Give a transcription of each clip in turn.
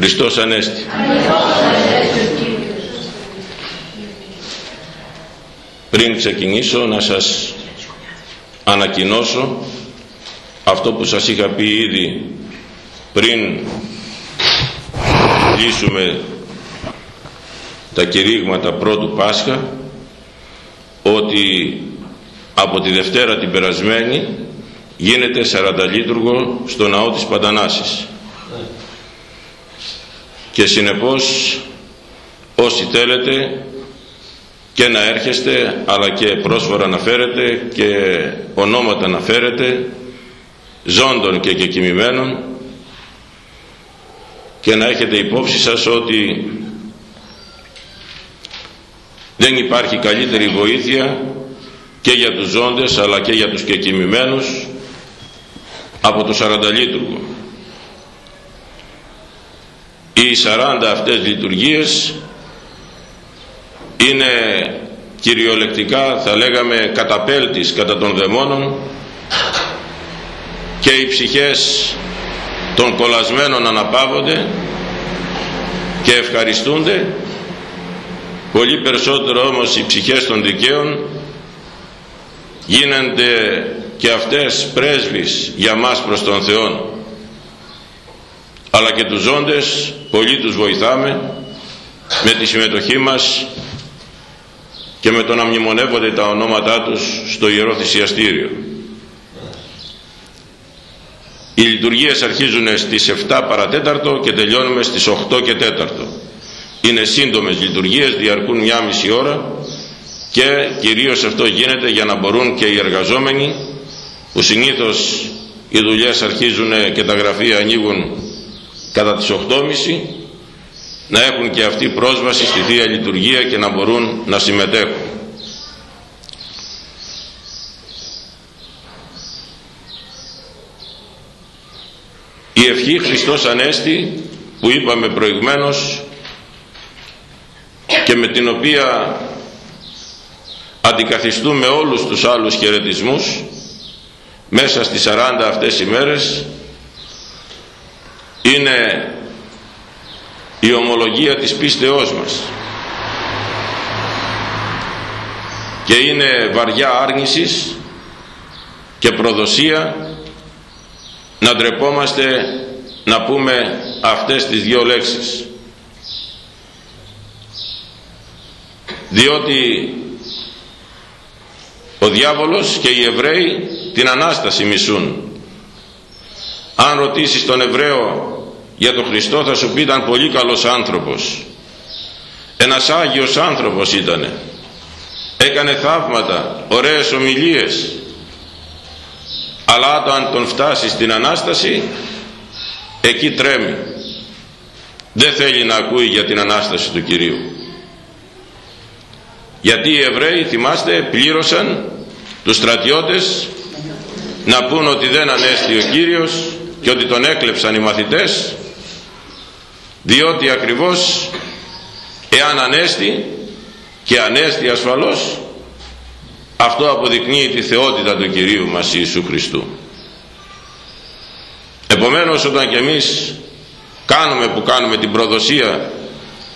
Χριστός Ανέστη. Πριν ξεκινήσω να σας ανακοινώσω αυτό που σας είχα πει ήδη πριν λύσουμε τα κηρύγματα πρώτου Πάσχα ότι από τη Δευτέρα την περασμένη γίνεται 40 λίτουργο στο ναό της Παντανάσης και συνεπώς όσοι θέλετε και να έρχεστε αλλά και πρόσφορα να φέρετε και ονόματα να φέρετε ζώντων και κεκοιμημένων και να έχετε υπόψη σας ότι δεν υπάρχει καλύτερη βοήθεια και για τους ζώντες αλλά και για τους κεκοιμημένους από το Σαρανταλίτουργο. Οι 40 αυτές λειτουργίες είναι κυριολεκτικά θα λέγαμε καταπέλτης κατά των δαιμόνων και οι ψυχές των κολλασμένων αναπαύονται και ευχαριστούνται. Πολύ περισσότερο όμως οι ψυχές των δικαίων γίνονται και αυτές πρέσβεις για μας προς τον Θεό αλλά και τους ζώντες πολύ τους βοηθάμε με τη συμμετοχή μας και με το να μνημονεύονται τα ονόματά τους στο Ιερό Θυσιαστήριο. Οι λειτουργίες αρχίζουν στις 7 παρατέταρτο και τελειώνουμε στις 8 και 4. Είναι σύντομες λειτουργίες, διαρκούν μια μισή ώρα και κυρίως αυτό γίνεται για να μπορούν και οι εργαζόμενοι που συνήθως οι δουλειές αρχίζουν και τα γραφεία ανοίγουν κατά τις 8.30 να έχουν και αυτοί πρόσβαση στη Θεία Λειτουργία και να μπορούν να συμμετέχουν. Η ευχή Χριστός Ανέστη που είπαμε προηγμένως και με την οποία αντικαθιστούμε όλους τους άλλους χαιρετισμούς μέσα στις 40 αυτές οι μέρες είναι η ομολογία της πίστεώς μας. Και είναι βαριά άρνησης και προδοσία να ντρεπόμαστε να πούμε αυτές τις δύο λέξεις. Διότι ο διάβολος και οι Εβραίοι την Ανάσταση μισούν. Αν ρωτήσεις τον Εβραίο για τον Χριστό θα σου πει ήταν πολύ καλός άνθρωπος. Ένας Άγιος άνθρωπος ήτανε. Έκανε θαύματα ωραίες ομιλίες. Αλλά όταν τον φτάσεις στην Ανάσταση εκεί τρέμει. Δεν θέλει να ακούει για την Ανάσταση του Κυρίου. Γιατί οι Εβραίοι θυμάστε πλήρωσαν τους στρατιώτες να πούν ότι δεν ανέστη ο Κύριος και ότι τον έκλεψαν οι μαθητές διότι ακριβώς εάν ανέστη και ανέστη ασφαλώς αυτό αποδεικνύει τη θεότητα του Κυρίου μας Ιησού Χριστού. Επομένως όταν και εμείς κάνουμε που κάνουμε την προδοσία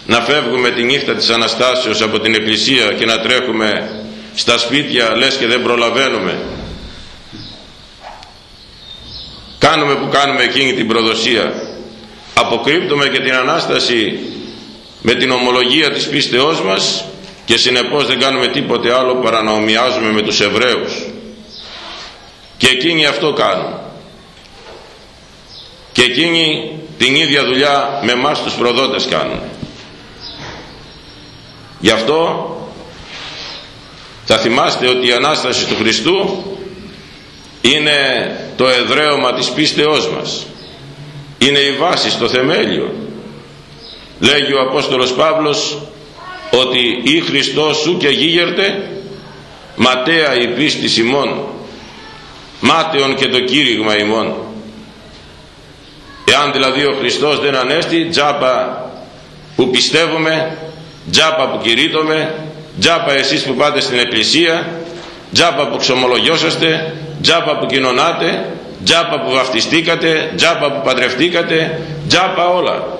να φεύγουμε τη νύχτα της Αναστάσεως από την Εκκλησία και να τρέχουμε στα σπίτια λες και δεν προλαβαίνουμε κάνουμε που κάνουμε εκείνη την προδοσία αποκρύπτουμε και την Ανάσταση με την ομολογία της πίστεώς μας και συνεπώς δεν κάνουμε τίποτε άλλο παρά να ομοιάζουμε με τους Εβραίους. Και εκείνοι αυτό κάνουν. Και εκείνοι την ίδια δουλειά με εμάς τους προδότες κάνουν. Γι' αυτό θα θυμάστε ότι η Ανάσταση του Χριστού είναι το εδραίωμα της πίστεώς μας είναι η βάση στο θεμέλιο. Λέγει ο Απόστολος Παύλος ότι ή Χριστός σου και γίγερτε ματέα η πίστη ημών μάταιον και το κήρυγμα ημών εάν δηλαδή ο Χριστός δεν ανέστη τζάπα που πιστεύουμε τζάπα που κηρύττουμε τζάπα εσείς που πάτε στην εκκλησία τζάπα που ξομολογιώσαστε τζάπα που κοινωνάτε τζάπα που βαφτιστήκατε τζάπα που παντρευτήκατε τζάπα όλα.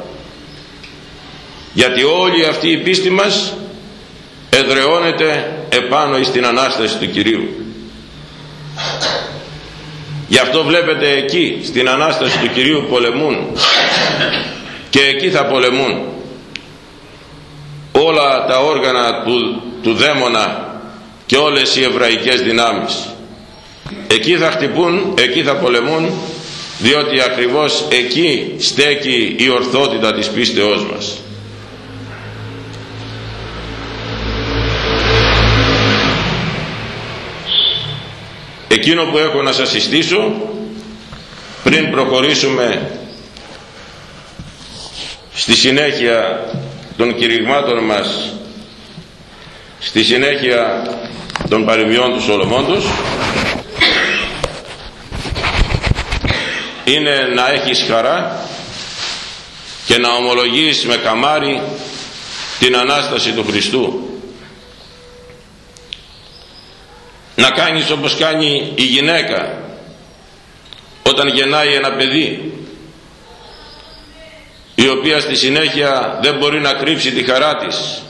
Γιατί όλη αυτή η πίστη μας εδρεώνεται επάνω εις την Ανάσταση του Κυρίου. Γι' αυτό βλέπετε εκεί στην Ανάσταση του Κυρίου πολεμούν. Και εκεί θα πολεμούν. Όλα τα όργανα του, του δαίμονα και όλες οι εβραϊκές δυνάμεις εκεί θα χτυπούν, εκεί θα πολεμούν διότι ακριβώς εκεί στέκει η ορθότητα της πίστεώς μας. Εκείνο που έχω να σας συστήσω πριν προχωρήσουμε στη συνέχεια των κηρυγμάτων μας στη συνέχεια των παροιμιών του Σολομόντος είναι να έχεις χαρά και να ομολογείς με καμάρι την Ανάσταση του Χριστού. Να κάνεις όπως κάνει η γυναίκα όταν γεννάει ένα παιδί η οποία στη συνέχεια δεν μπορεί να κρύψει τη χαρά της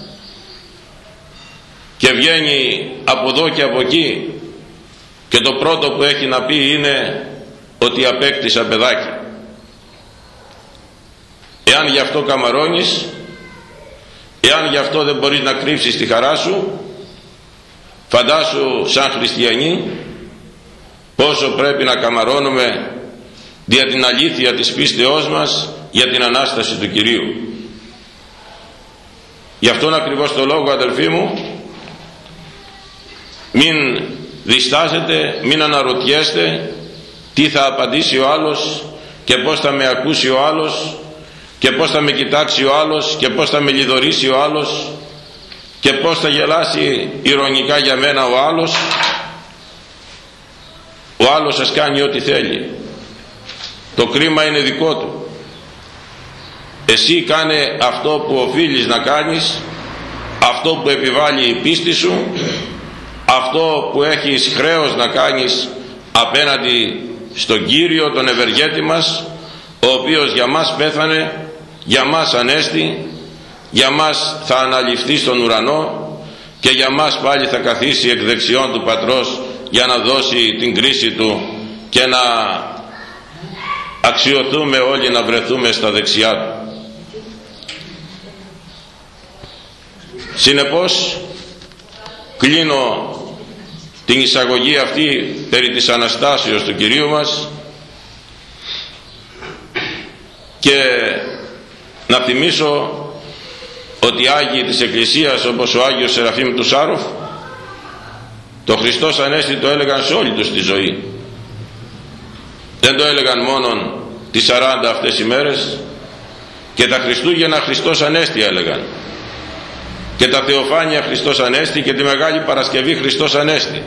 και βγαίνει από εδώ και από εκεί και το πρώτο που έχει να πει είναι ότι απέκτησα παιδάκι. Εάν γι' αυτό καμαρώνεις εάν γι' αυτό δεν μπορείς να κρύψεις τη χαρά σου φαντάσου σαν χριστιανοί πόσο πρέπει να καμαρώνουμε δια την αλήθεια της πίστεώς μας για την Ανάσταση του Κυρίου. Γι' αυτόν ακριβώς το λόγο αδελφοί μου μην διστάζετε μην αναρωτιέστε τι θα απαντήσει ο άλλος και πως θα με ακούσει ο άλλος και πως θα με κοιτάξει ο άλλος και πως θα με λιδωρήσει ο άλλος και πως θα γελάσει ηρωνικά για μένα ο άλλος. Ο άλλος σας κάνει ό,τι θέλει. Το κρίμα είναι δικό του. Εσύ κάνε αυτό που οφείλεις να κάνεις αυτό που επιβάλλει η πίστη σου αυτό που έχεις χρέος να κάνεις απέναντι στον Κύριο τον Ευεργέτη μας ο οποίος για μας πέθανε για μας ανέστη για μας θα αναλυφθεί στον ουρανό και για μας πάλι θα καθίσει εκ δεξιών του Πατρός για να δώσει την κρίση του και να αξιοθούμε όλοι να βρεθούμε στα δεξιά του. Συνεπώς κλείνω την εισαγωγή αυτή περί της Αναστάσεως του Κυρίου μας και να θυμίσω ότι οι Άγιοι της Εκκλησίας όπως ο Άγιος Σεραφείμ του Σάροφ το Χριστός Ανέστη το έλεγαν σε όλη τους τη ζωή. Δεν το έλεγαν μόνον τις 40 αυτές οι μέρες και τα Χριστούγεννα Χριστός Ανέστη έλεγαν και τα Θεοφάνεια Χριστός Ανέστη και τη Μεγάλη Παρασκευή Χριστός Ανέστη.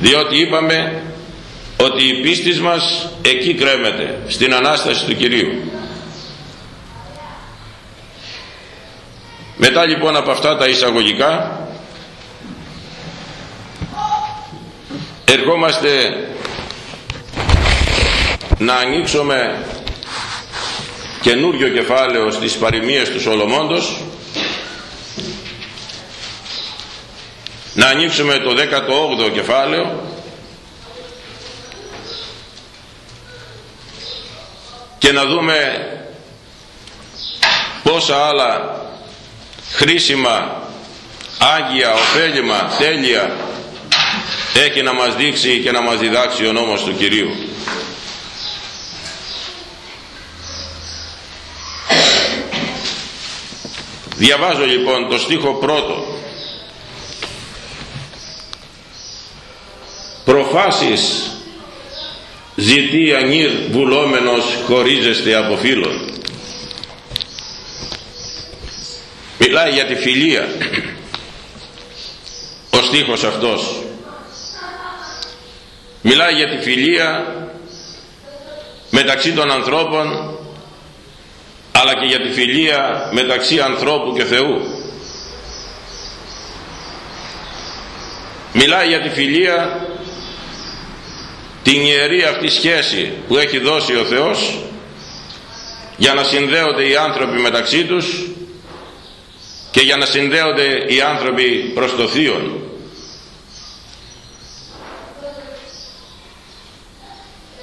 Διότι είπαμε ότι η πίστη μας εκεί κρέμεται στην Ανάσταση του Κυρίου. Μετά λοιπόν από αυτά τα εισαγωγικά ερχόμαστε να ανοίξουμε καινούριο κεφάλαιο στις παροιμίες του Σολομώντος να ανοίξουμε το 18ο κεφάλαιο και να δούμε πόσα άλλα χρήσιμα, άγια, ωφέλιμα, τέλεια έχει να μας δείξει και να μας διδάξει ο νόμος του Κυρίου. Διαβάζω λοιπόν το στίχο πρώτο. Προφάσεις ζητεί ανήρ βουλόμενος χωρίζεστε από φίλων. Μιλάει για τη φιλία ο στίχος αυτός. Μιλάει για τη φιλία μεταξύ των ανθρώπων αλλά και για τη φιλία μεταξύ ανθρώπου και Θεού μιλάει για τη φιλία την ιερή αυτή σχέση που έχει δώσει ο Θεός για να συνδέονται οι άνθρωποι μεταξύ τους και για να συνδέονται οι άνθρωποι προς το Θείον.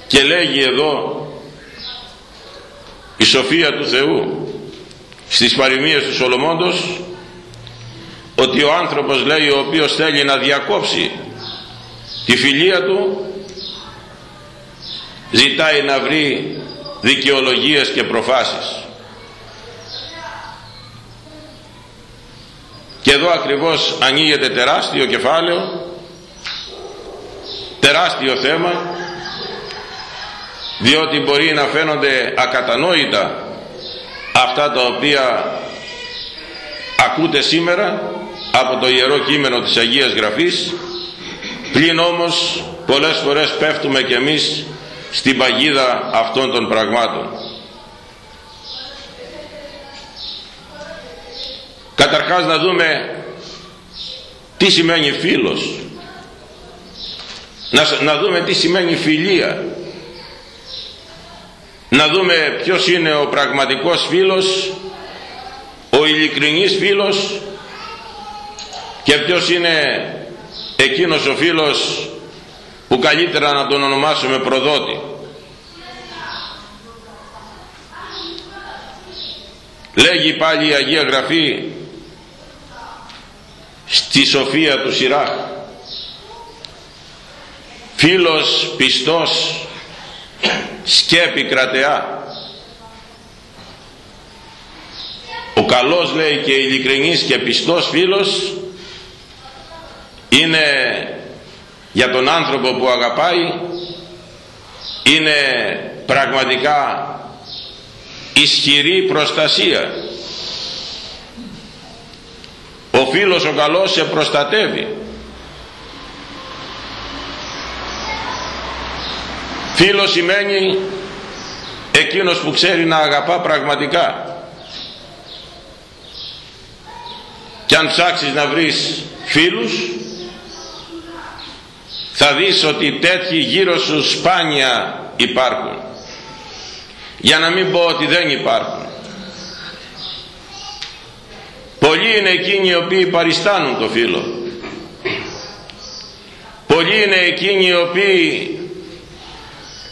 Και λέγει εδώ η σοφία του Θεού στις παροιμίες του Σολομώντος ότι ο άνθρωπος λέει ο οποίος θέλει να διακόψει τη φιλία του ζητάει να βρει δικαιολογίες και προφάσεις. Και εδώ ακριβώς ανοίγεται τεράστιο κεφάλαιο τεράστιο θέμα διότι μπορεί να φαίνονται ακατανόητα αυτά τα οποία ακούτε σήμερα από το Ιερό Κείμενο της Αγίας Γραφής. Πλην όμως πολλές φορές πέφτουμε κι εμείς στην παγίδα αυτών των πραγμάτων. Καταρχάς να δούμε τι σημαίνει φίλος. Να, να δούμε τι σημαίνει φιλία. Να δούμε ποιος είναι ο πραγματικός φίλος ο ειλικρινής φίλος και ποιος είναι εκείνος ο φίλος που καλύτερα να τον ονομάσουμε προδότη. Λέγει πάλι η Αγία Γραφή στη σοφία του Σιράχ. Φίλος πιστός σκέπη κρατεά. Ο καλός λέει και ειλικρινής και πιστός φίλος είναι για τον άνθρωπο που αγαπάει είναι πραγματικά ισχυρή προστασία ο φίλος ο καλός σε προστατεύει Φίλος σημαίνει εκείνος που ξέρει να αγαπά πραγματικά. Και αν ψάξεις να βρεις φίλους θα δεις ότι τέτοιοι γύρω σου σπάνια υπάρχουν. Για να μην πω ότι δεν υπάρχουν. Πολλοί είναι εκείνοι οι οποίοι παριστάνουν το φίλο. Πολλοί είναι εκείνοι οι οποίοι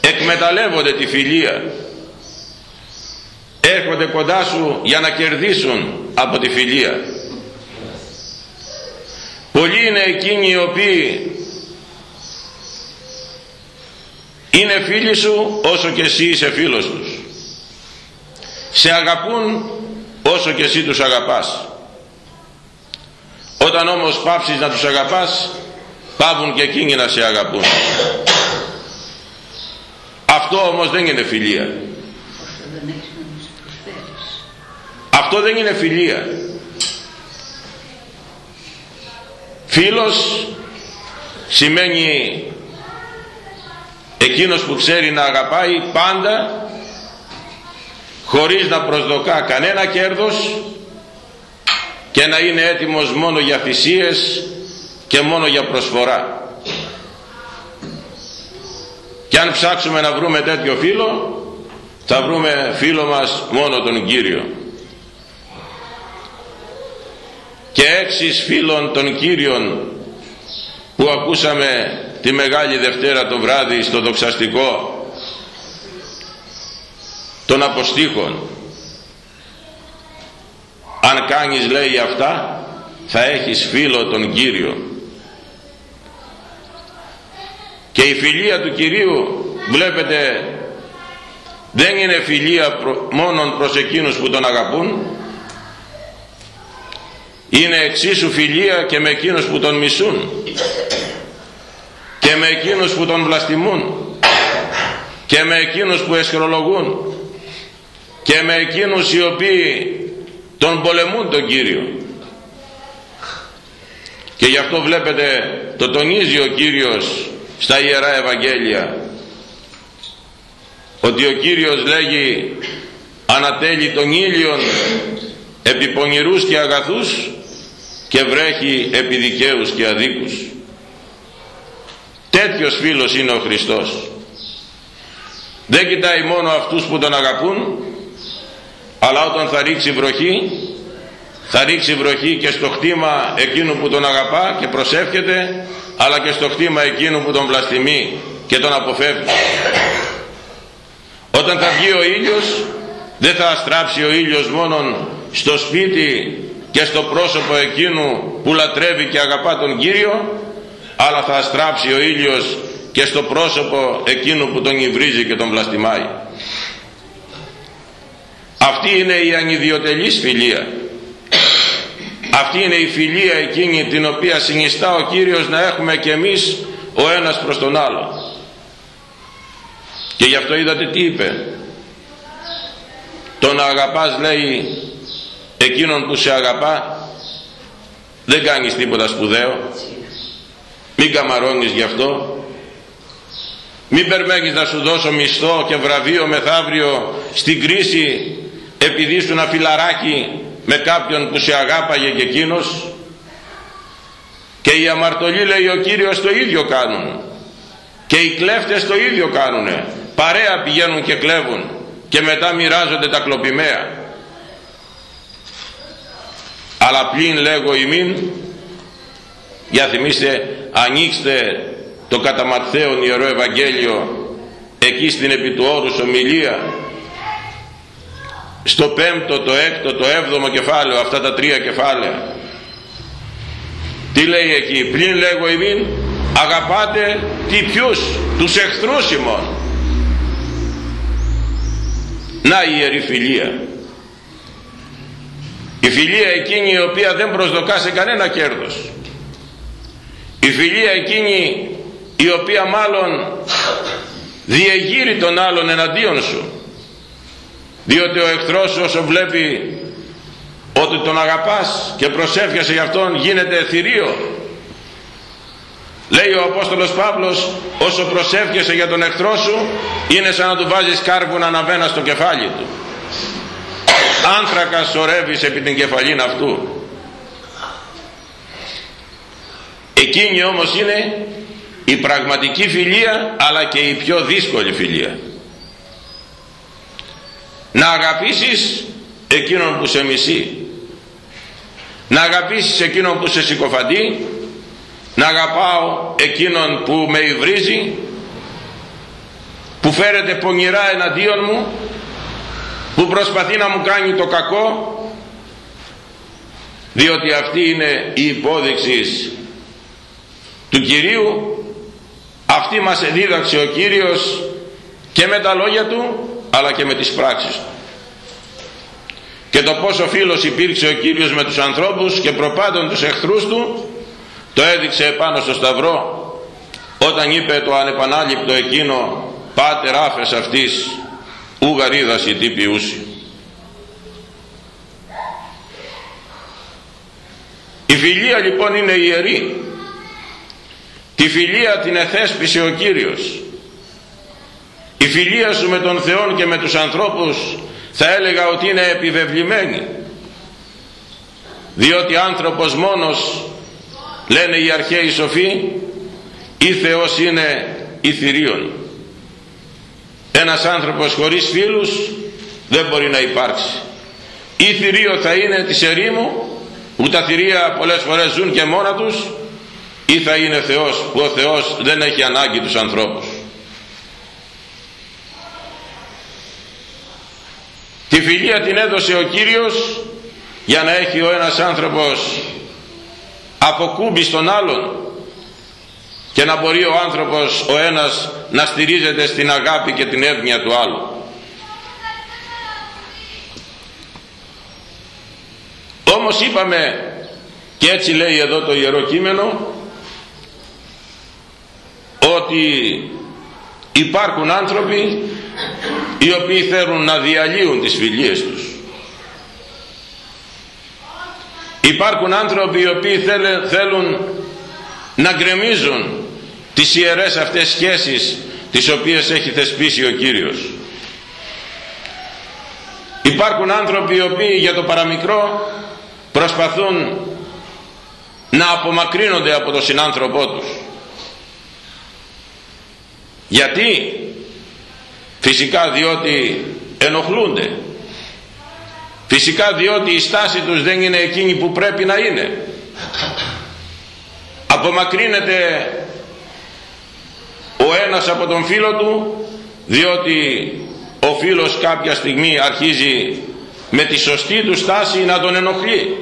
εκμεταλλεύονται τη φιλία έρχονται κοντά σου για να κερδίσουν από τη φιλία πολλοί είναι εκείνοι οι οποίοι είναι φίλοι σου όσο και εσύ είσαι φίλος τους σε αγαπούν όσο και εσύ τους αγαπάς όταν όμως πάψεις να τους αγαπάς πάβουν και εκείνοι να σε αγαπούν αυτό όμως δεν είναι φιλία. Αυτό δεν είναι φιλία. Φίλος σημαίνει εκείνος που ξέρει να αγαπάει πάντα χωρίς να προσδοκά κανένα κέρδος και να είναι έτοιμος μόνο για θυσίες και μόνο για προσφορά. Και αν ψάξουμε να βρούμε τέτοιο φίλο θα βρούμε φίλο μας μόνο τον Κύριο. Και έξι φίλων των Κύριων που ακούσαμε τη Μεγάλη Δευτέρα το βράδυ στο δοξαστικό των αποστήχων. Αν κάνεις λέει αυτά θα έχεις φίλο τον Κύριο. Και η φιλία του Κυρίου βλέπετε δεν είναι φιλία προ, μόνον προς εκείνους που τον αγαπούν. Είναι εξίσου φιλία και με εκείνους που τον μισούν και με εκείνους που τον βλαστημούν. Και με εκείνους που εσχρολογούν. Και με εκείνους οι οποίοι τον πολεμούν τον Κύριο. Και γι' αυτό βλέπετε το τονίζει ο Κύριος στα Ιερά Ευαγγέλια ότι ο Κύριος λέγει ανατέλει τον ήλιον επί πονηρούς και αγαθούς και βρέχει επί δικαίους και αδίκους τέτοιος φίλος είναι ο Χριστός. Δεν κοιτάει μόνο αυτούς που τον αγαπούν αλλά όταν θα ρίξει βροχή θα ρίξει βροχή και στο χτήμα εκείνου που τον αγαπά και προσεύχεται αλλά και στο χτήμα εκείνου που τον βλαστημεί και τον αποφεύγει. Όταν θα βγει ο ήλιος δεν θα αστράψει ο ήλιος μόνον στο σπίτι και στο πρόσωπο εκείνου που λατρεύει και αγαπά τον Κύριο αλλά θα αστράψει ο ήλιος και στο πρόσωπο εκείνου που τον υβρίζει και τον βλαστημάει. Αυτή είναι η ανιδιοτελής φιλία. Αυτή είναι η φιλία εκείνη την οποία συνιστά ο Κύριος να έχουμε και εμείς ο ένας προς τον άλλο και γι' αυτό είδατε τι είπε. Το να αγαπάς λέει εκείνον που σε αγαπά δεν κάνεις τίποτα σπουδαίο μην καμαρώνεις γι' αυτό. Μην περιμένεις να σου δώσω μισθό και βραβείο μεθαύριο στην κρίση επειδή ήσουν φιλαράκι με κάποιον που σε αγάπαγε και εκείνος. Και οι αμαρτωλοί λέει ο Κύριος το ίδιο κάνουν και οι κλέφτες το ίδιο κάνουνε. Παρέα πηγαίνουν και κλέβουν και μετά μοιράζονται τα κλοπημαία. Αλλά πλην λέγω ημίν για θυμίστε ανοίξτε το κατά Ματθαίον Ιερό Ευαγγέλιο εκεί στην επί του όρους ομιλία. Στο πέμπτο, το έκτο, το έβδομο κεφάλαιο αυτά τα τρία κεφάλαια. Τι λέει εκεί; Πλην λέγω ημίν αγαπάτε τι ποιους; Τους εχθρούς ημών. Να η ιερή φιλία. Η φιλία εκείνη η οποία δεν προσδοκά σε κανένα κέρδος η φιλία εκείνη η οποία μάλλον διεγείρει τον άλλον εναντίον σου διότι ο εχθρός όσο βλέπει ότι τον αγαπάς και προσεύχεσαι για αυτόν γίνεται θηρίο. Λέει ο Απόστολος Παύλος όσο προσεύχεσαι για τον εχθρό σου είναι σαν να του βάζεις κάρβουνα αναβένα στο κεφάλι του. Άνθρακα σωρεύεις επί την κεφαλήν αυτού εκείνη όμως είναι η πραγματική φιλία αλλά και η πιο δύσκολη φιλία. Να αγαπήσεις εκείνον που σε μισεί. Να αγαπήσεις εκείνον που σε συκοφαντεί. Να αγαπάω εκείνον που με υβρίζει που φέρεται πονηρά εναντίον μου που προσπαθεί να μου κάνει το κακό διότι αυτή είναι η υπόδειξη του Κυρίου αυτή μας δίδαξε ο Κύριος και με τα λόγια Του αλλά και με τις πράξεις Του και το πόσο φίλος υπήρξε ο Κύριος με τους ανθρώπους και προπάντων τους εχθρούς Του το έδειξε επάνω στο Σταυρό όταν είπε το ανεπανάληπτο εκείνο «Πάτερ άφες αυτής ου γαρίδας η τύπη ούση». Η φιλία λοιπόν είναι ιερή. Τη φιλία την εθέσπισε ο Κύριος. Η φιλία σου με τον Θεό και με τους ανθρώπους θα έλεγα ότι είναι επιβεβλημένη. Διότι άνθρωπος μόνος λένε οι αρχαίοι σοφοί ή Θεός είναι ή θηρίων ένας άνθρωπος χωρίς φίλους δεν μπορεί να υπάρξει ή θηρίο θα είναι της ερήμου που τα θηρία πολλές φορές ζουν και μόνα τους ή θα είναι Θεός που ο Θεός δεν έχει ανάγκη τους ανθρώπους τη φιλία την έδωσε ο Κύριος για να έχει ο ένας άνθρωπος αποκούμπει στον άλλον και να μπορεί ο άνθρωπος ο ένας να στηρίζεται στην αγάπη και την εύνοια του άλλου. Όμως είπαμε και έτσι λέει εδώ το Ιερό Κείμενο ότι υπάρχουν άνθρωποι οι οποίοι θέλουν να διαλύουν τις φιλίες τους. Υπάρχουν άνθρωποι οι οποίοι θέλουν να γκρεμίζουν τις ιερές αυτές σχέσεις τις οποίες έχει θεσπίσει ο Κύριος. Υπάρχουν άνθρωποι οι οποίοι για το παραμικρό προσπαθούν να απομακρύνονται από τον συνάνθρωπό τους γιατί; Φυσικά διότι ενοχλούνται Φυσικά διότι η στάση τους δεν είναι εκείνη που πρέπει να είναι. Απομακρύνεται ο ένας από τον φίλο του διότι ο φίλος κάποια στιγμή αρχίζει με τη σωστή του στάση να τον ενοχλεί.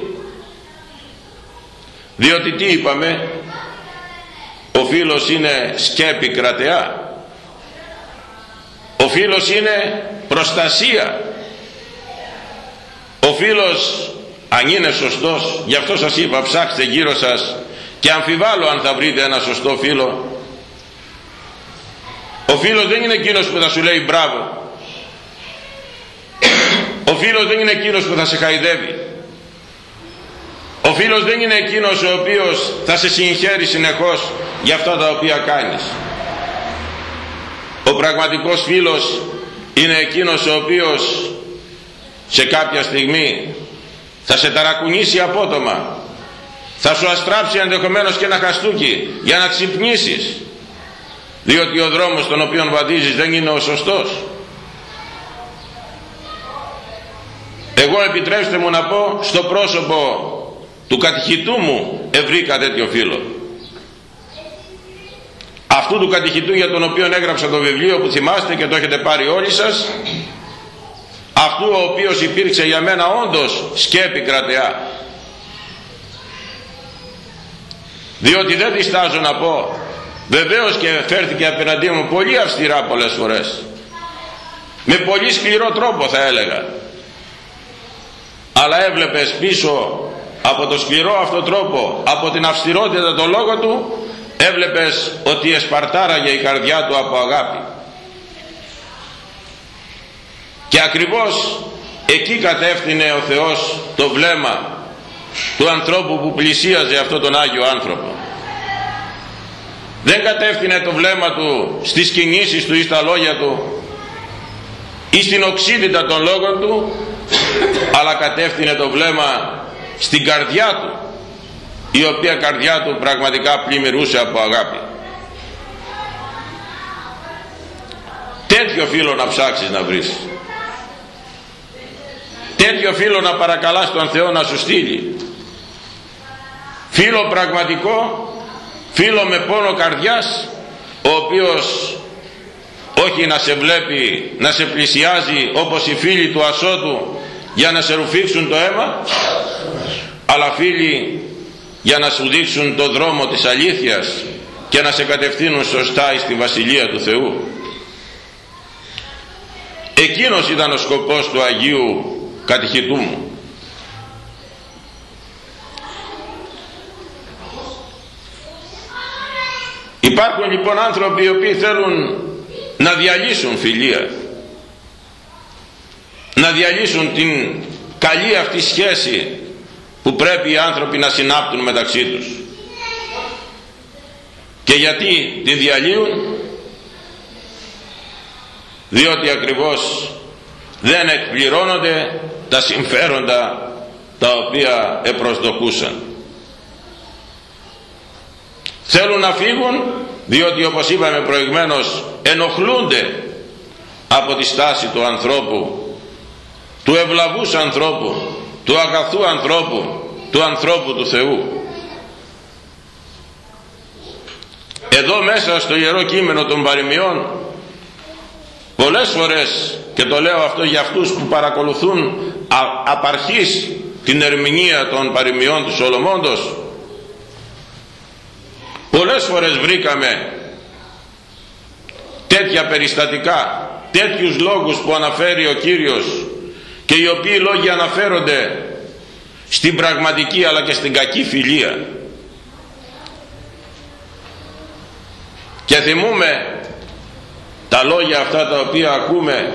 Διότι τι είπαμε, ο φίλος είναι σκέπη κρατεά. Ο φίλος είναι προστασία. Ο φίλος αν είναι σωστός γι' αυτό σας είπα ψάξτε γύρω σας και αμφιβάλλω αν θα βρείτε ένα σωστό φίλο. Ο φίλος δεν είναι εκείνος που θα σου λέει μπράβο. Ο φίλος δεν είναι εκείνος που θα σε χαϊδεύει. Ο φίλος δεν είναι εκείνος ο οποίος θα σε συγχαίρει συνεχώς για αυτά τα οποία κάνεις ο πραγματικός φίλος είναι εκείνος ο οποίος σε κάποια στιγμή θα σε ταρακουνήσει απότομα. Θα σου αστράψει ενδεχομένως και ένα χαστούκι για να ξυπνήσεις. Διότι ο δρόμος τον οποίο βαδίζεις δεν είναι ο σωστός. Εγώ επιτρέψτε μου να πω στο πρόσωπο του κατηχητού μου ευρήκα τέτοιο φίλο αυτού του κατηχητού για τον οποίο έγραψα το βιβλίο που θυμάστε και το έχετε πάρει όλοι σας αυτού ο οποίος υπήρξε για μένα όντως σκέπη κρατεά. Διότι δεν διστάζω να πω βεβαίως και φέρθηκε απέναντί μου πολύ αυστηρά πολλές φορές. Με πολύ σκληρό τρόπο θα έλεγα. Αλλά έβλεπες πίσω από το σκληρό αυτό τρόπο από την αυστηρότητα των λόγων του έβλεπες ότι εσπαρτάραγε η καρδιά του από αγάπη. Και ακριβώς εκεί κατεύθυνε ο Θεός το βλέμμα του ανθρώπου που πλησίαζε αυτόν τον Άγιο άνθρωπο. Δεν κατεύθυνε το βλέμμα του στις κινήσεις του ή στα λόγια του ή στην οξύτητα των λόγων του αλλά κατεύθυνε το βλέμμα στην καρδιά του η οποία καρδιά του πραγματικά πλημμυρούσε από αγάπη. Τέτοιο φίλο να ψάξεις να βρεις. Τέτοιο φίλο να παρακαλάς τον Θεό να σου στείλει. Φίλο πραγματικό φίλο με πόνο καρδιάς ο οποίος όχι να σε βλέπει να σε πλησιάζει όπως οι φίλοι του ασώτου για να σε ρουφήξουν το αίμα αλλά φίλοι για να σου δείξουν το δρόμο της αλήθειας και να σε κατευθύνουν σωστά στη Βασιλεία του Θεού. Εκείνος ήταν ο σκοπός του Αγίου κατηχητού μου. Υπάρχουν λοιπόν άνθρωποι οι οποίοι θέλουν να διαλύσουν φιλία να διαλύσουν την καλή αυτή σχέση που πρέπει οι άνθρωποι να συνάπτουν μεταξύ τους. Και γιατί τη διαλύουν; Διότι ακριβώς δεν εκπληρώνονται τα συμφέροντα τα οποία επροσδοκούσαν. Θέλουν να φύγουν διότι όπως είπαμε προηγμένως ενοχλούνται από τη στάση του ανθρώπου του ευλαβούς ανθρώπου του αγαθού ανθρώπου του ανθρώπου του Θεού. Εδώ μέσα στο Ιερό Κείμενο των Παροιμιών πολλές φορές και το λέω αυτό για αυτούς που παρακολουθούν απαρχής την ερμηνεία των παροιμιών του Σολομώντος πολλές φορές βρήκαμε τέτοια περιστατικά τέτοιους λόγους που αναφέρει ο Κύριος και οι οποίοι λόγοι αναφέρονται στην πραγματική αλλά και στην κακή φιλία. Και θυμούμε τα λόγια αυτά τα οποία ακούμε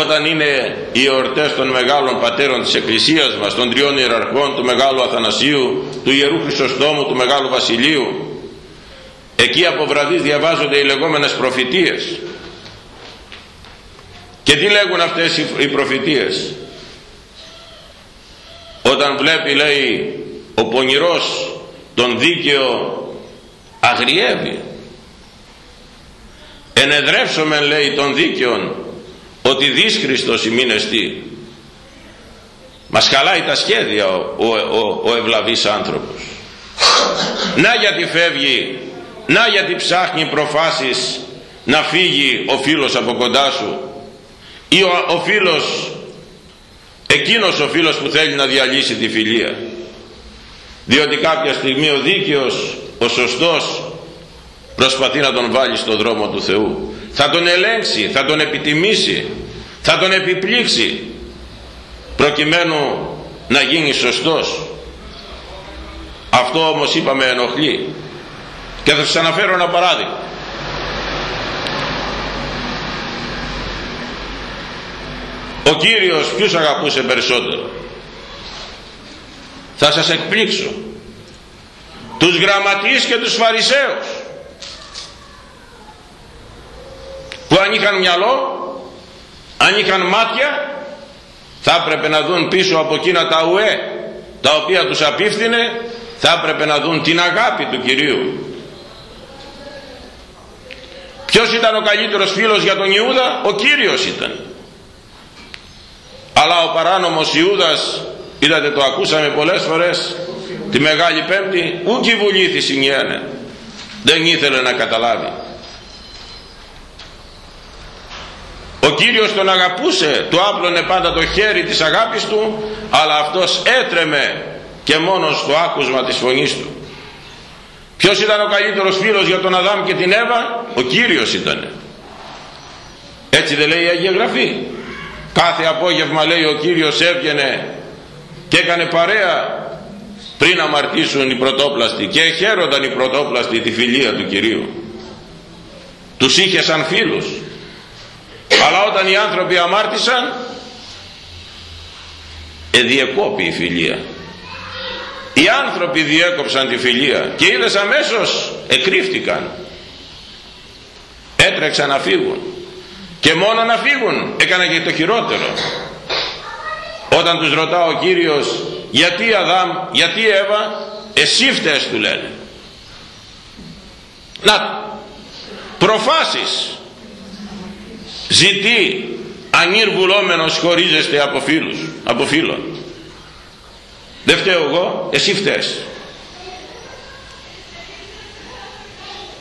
όταν είναι οι εορτές των μεγάλων πατέρων της Εκκλησίας μας των τριών ιεραρχών του Μεγάλου Αθανασίου του Ιερού Χρυσοστόμου του Μεγάλου Βασιλείου. Εκεί από βραδείς διαβάζονται οι λεγόμενες προφητείες και τι λέγουν αυτές οι προφητείες; Όταν βλέπει λέει ο πονηρός τον δίκαιο αγριεύει. Ενεδρεύσομεν λέει των δίκαιων ότι δύσκριστος ημίνεστη μας χαλάει τα σχέδια ο, ο, ο, ο ευλαβής άνθρωπος. Να γιατί φεύγει να γιατί ψάχνει προφάσεις να φύγει ο φίλος από κοντά σου ή ο, ο φίλος εκείνος ο φίλος που θέλει να διαλύσει τη φιλία. Διότι κάποια στιγμή ο δίκαιος ο σωστός προσπαθεί να τον βάλει στον δρόμο του Θεού. Θα τον ελέγξει, θα τον επιτιμήσει θα τον επιπλήξει προκειμένου να γίνει σωστός. Αυτό όμως είπαμε ενοχλεί. Και θα σας αναφέρω ένα παράδειγμα ο Κύριος ποιους αγαπούσε περισσότερο; Θα σας εκπλήξω. Τους γραμματείς και τους φαρισαίους. Που αν είχαν μυαλό αν είχαν μάτια θα έπρεπε να δουν πίσω από εκείνα τα ουέ τα οποία τους απίφθινε θα έπρεπε να δουν την αγάπη του Κυρίου. Ποιος ήταν ο καλύτερος φίλος για τον Ιούδα; Ο Κύριος ήταν αλλά ο παράνομος Ιούδας είδατε το ακούσαμε πολλές φορές τη Μεγάλη Πέμπτη ούκη βουλήθη συνιένε δεν ήθελε να καταλάβει. Ο Κύριος τον αγαπούσε του άπλωνε πάντα το χέρι της αγάπης του αλλά αυτός έτρεμε και μόνος στο άκουσμα της φωνής του. Ποιος ήταν ο καλύτερος φίλος για τον Αδάμ και την Εύα; Ο Κύριος ήταν έτσι δεν λέει η Αγία Γραφή κάθε απόγευμα λέει ο Κύριος έβγαινε και έκανε παρέα πριν αμαρτήσουν οι πρωτόπλαστοι και χαίρονταν οι πρωτόπλαστοι τη φιλία του Κυρίου. Τους είχε σαν φίλους. Αλλά όταν οι άνθρωποι αμάρτησαν εδιεκόπη η φιλία. Οι άνθρωποι διέκοψαν τη φιλία και είδες αμέσως εκρύφτηκαν. Έτρεξαν να φύγουν και μόνο να φύγουν. Έκανα και το χειρότερο. Όταν τους ρωτά ο Κύριος γιατί Αδάμ, γιατί Εύα εσύ φταίς του λένε. Να προφάσεις. Ζητεί ανήρ βουλόμενος χωρίζεστε από φίλους από φίλων δεν φταίω εγώ εσύ φταίς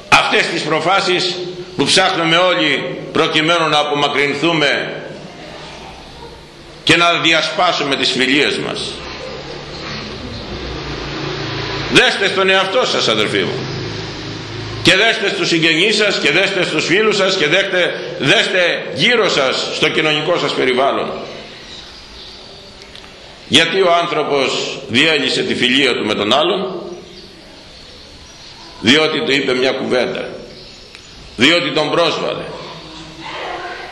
αυτές τις προφάσεις που ψάχνουμε όλοι προκειμένου να απομακρυνθούμε και να διασπάσουμε τις φιλίες μας. Δέστε στον εαυτό σας αδερφοί μου και δέστε στους συγγενείς σας και δέστε στους φίλους σας και δέστε, δέστε γύρω σας στο κοινωνικό σας περιβάλλον. Γιατί ο άνθρωπος διέλυσε τη φιλία του με τον άλλον; Διότι του είπε μια κουβέντα διότι τον πρόσβαλε.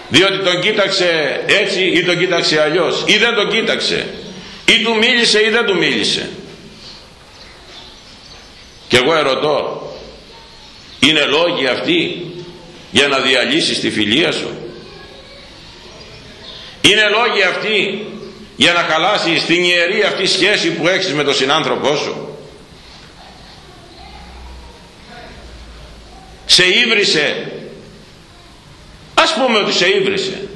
Διότι τον κοίταξε έτσι ή τον κοίταξε αλλιώς. Ή δεν τον κοίταξε. Ή του μίλησε ή δεν του μίλησε. Και εγώ ερωτώ είναι λόγοι αυτοί για να διαλύσεις τη φιλία σου; Είναι λόγοι αυτοί για να χαλάσεις την ιερή αυτή σχέση που έχεις με τον συνάνθρωπό σου; Σε ύβρισε. Ας πούμε ότι σε ύβρισε.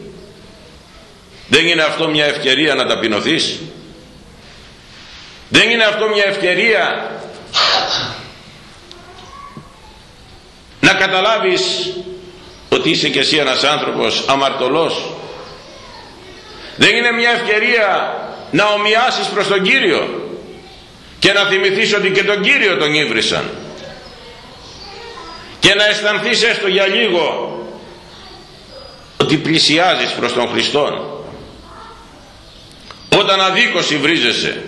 Δεν είναι αυτό μια ευκαιρία να ταπεινωθείς. Δεν είναι αυτό μια ευκαιρία να καταλάβεις ότι είσαι και εσύ ένας άνθρωπος αμαρτωλός. Δεν είναι μια ευκαιρία να ομοιάσεις προς τον Κύριο και να θυμηθείς ότι και τον Κύριο τον ύβρισαν και να αισθανθείς έστω για λίγο ότι πλησιάζεις προς τον Χριστό όταν αδίκως υβρίζεσαι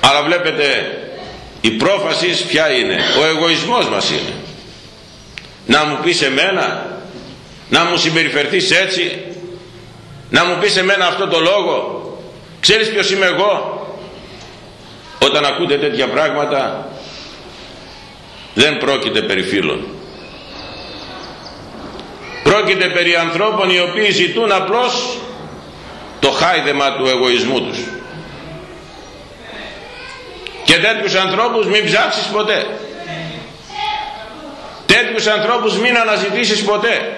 αλλά βλέπετε η πρόφαση ποια είναι. Ο εγωισμός μας είναι. Να μου πεις εμένα να μου συμπεριφερθείς έτσι να μου πεις εμένα αυτό το λόγο. Ξέρεις ποιος είμαι εγώ; Όταν ακούτε τέτοια πράγματα δεν πρόκειται περί φίλων. Πρόκειται περί ανθρώπων οι οποίοι ζητούν απλώς το χάιδεμα του εγωισμού τους. Και τέτοιους ανθρώπους μην ψάξεις ποτέ. Τέτοιους ανθρώπους μην αναζητήσεις ποτέ.